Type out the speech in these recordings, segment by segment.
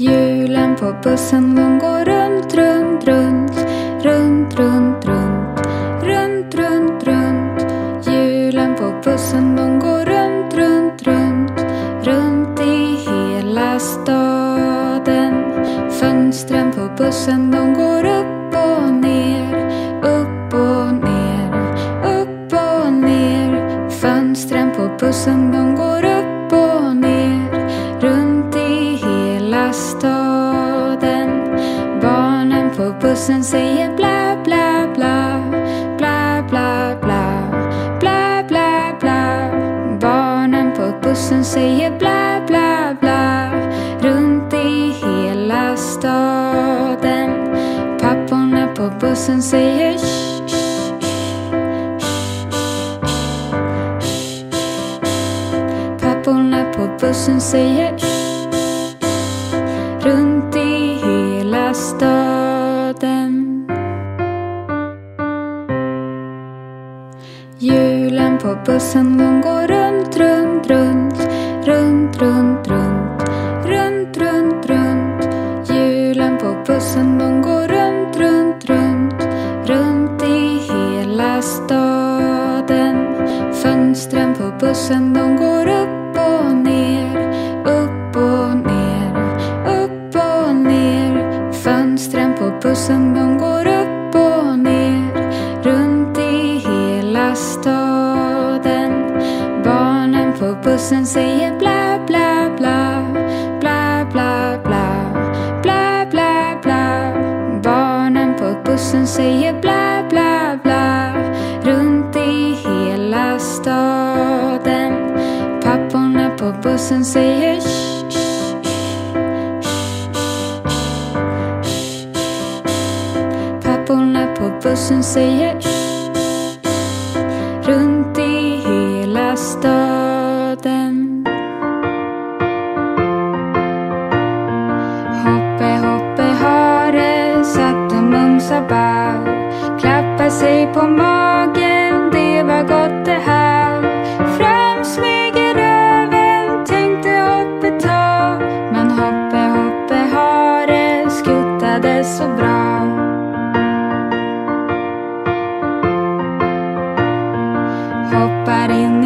Hjulen på bussen de går runt, runt, runt. Runt, runt, runt. Runt, runt, runt. Hjulen på bussen de går runt, runt, runt. Runt i hela staden. Fönstren på bussen de går runt Barnen säger bla bla bla. Bla bla bla. Bla bla bla. Barnen på bussen säger bla bla bla. Runt i hela staden. Papporna på bussen säger shh, shh, Papporna på bussen säger runt i hela staden. På bussen de går runt, runt, runt, runt, runt, runt, runt, runt, runt. Hjulen på bussen de går runt, runt, runt, runt i hela staden. Fönstren på bussen de går upp och ner, upp och ner, upp och ner. Fönstren på bussen de går upp Barnen säger bla bla bla, bla bla bla, bla bla bla. Barnen på bussen säger bla bla bla, runt i hela staden. Papporna på bussen säger shh, shh, Papporna på bussen säger shh,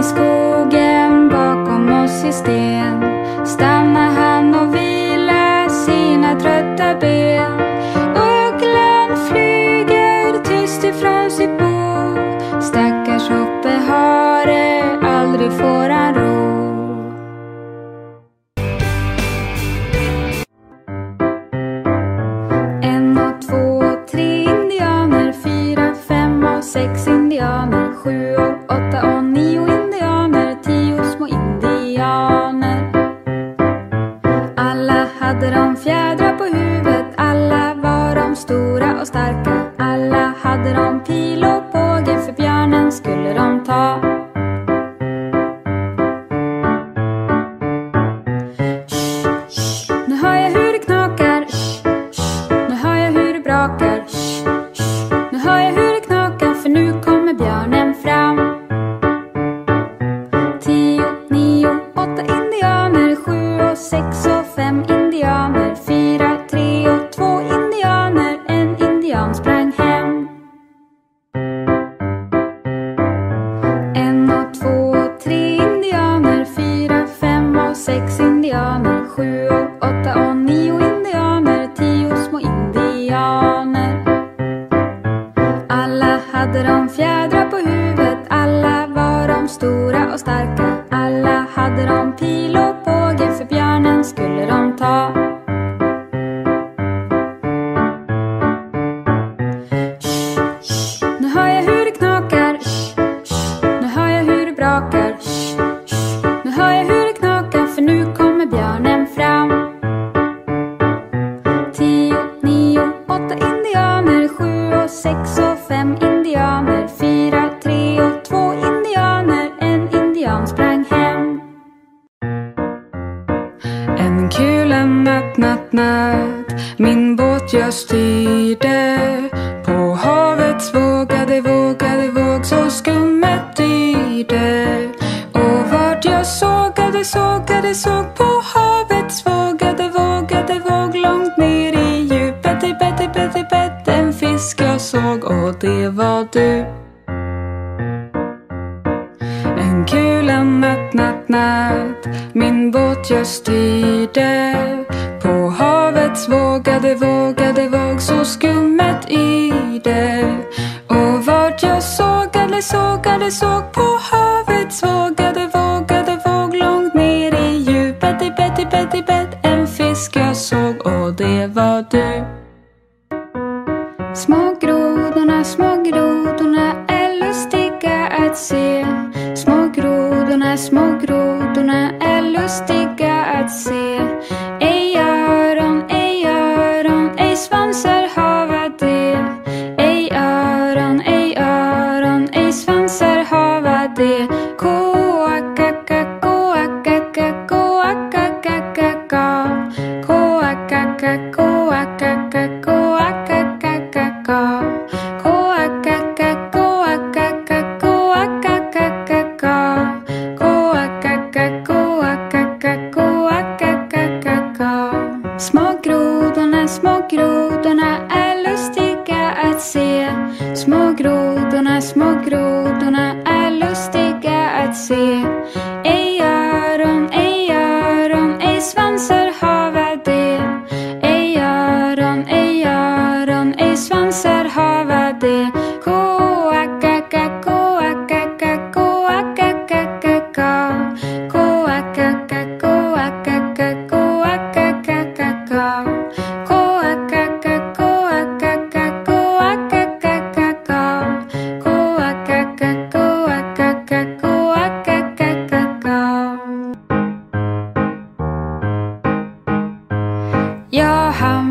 i skogen bakom oss i sten. Stannar six styrde På havets vågade, vågade våg så skummet dyrde. Och vart jag sågade, sågade, såg på havets vågade, vågade våg. Långt ner i djupet, i bett, i bett, i bett en fisk jag såg. Och det var du. En kula natt, natt, natt. Min båt jag styrde. Och vart jag såg, sågade, såg på havet svagade, vågade, våg långt ner i djupet i bett, i bett, i bett. En fisk jag såg och det var du. Små grodorna, små grodorna är lustiga att se. Små grodorna, små grodorna är lustiga here 要喊。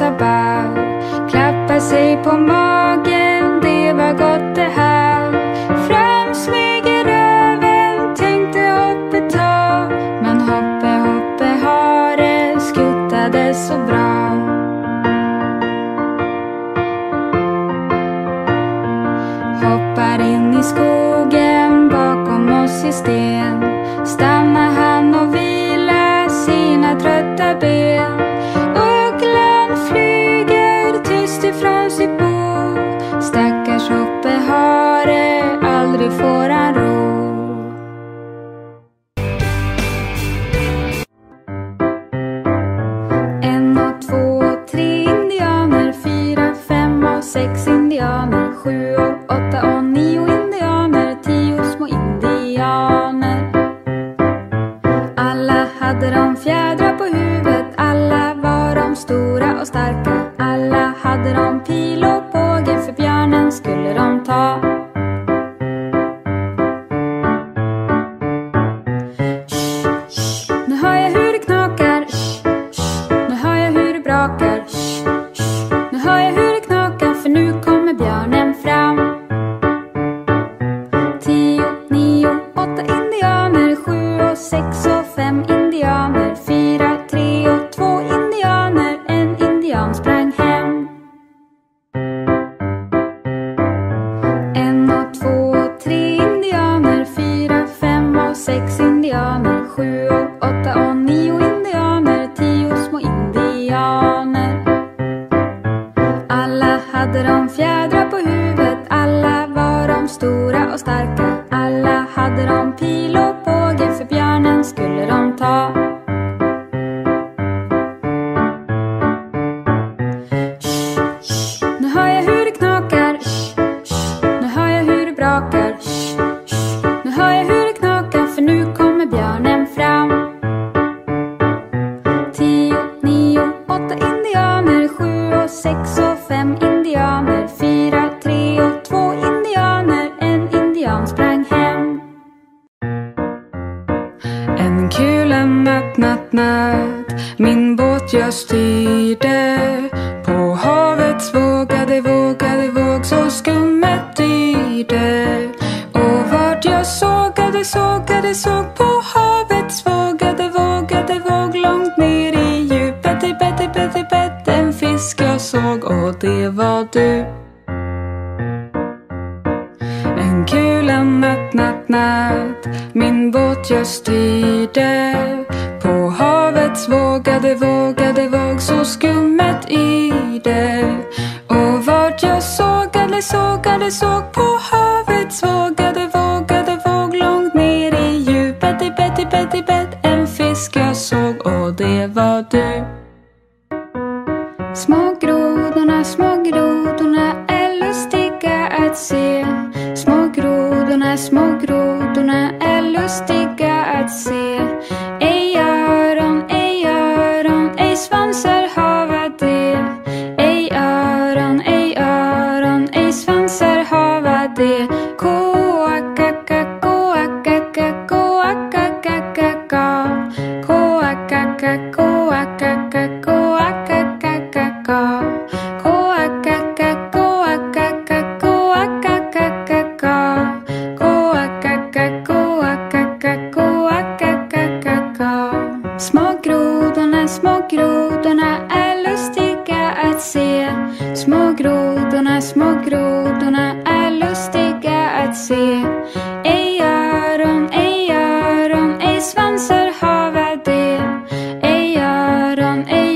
dansar ball. Sig på magen. costar. Och vart jag sågade, sågade, såg på havet. Svagade, vågade, våg långt ner i djupet. I bett, i bett, i bett En fisk jag såg. Och det var du. Men kulan natt, natt, natt. Min båt jag styrde. På havets vågade, vågade, våg så skummet i det. Och vart jag sågade, sågade, såg på havet. Svagade, vågade, våg långt ner i djupet. I bett, i bett, i bett. En fisk jag såg och det var du. Små grodorna, små grodorna är lustiga att se. Små grodorna, små grodorna är lustiga att se. out on a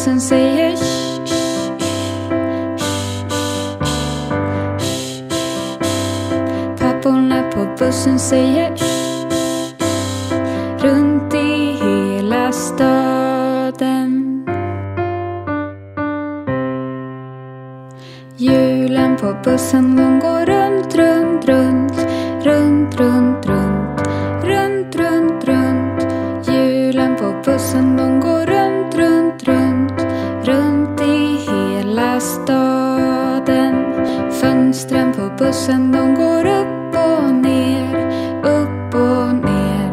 Bussen säger shh, shh, shh, Papporna på bussen säger Runt i hela staden. Hjulen på bussen de går runt, runt, runt Runt, runt, runt. De går upp och ner, upp och ner,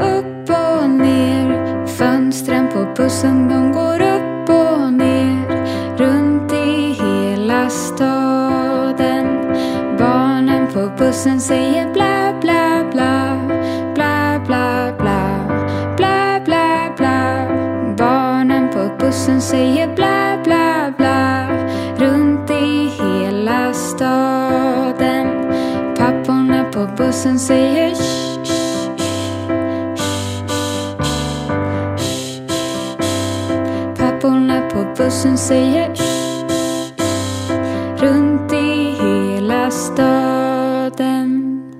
upp och ner. Fönstren på bussen de går upp och ner, runt i hela staden. Barnen på bussen säger bla bla bla, bla bla bla, bla bla bla. Barnen på bussen säger på bussen säger shh, shh, shh, shh, shh. Papporna på bussen säger shh.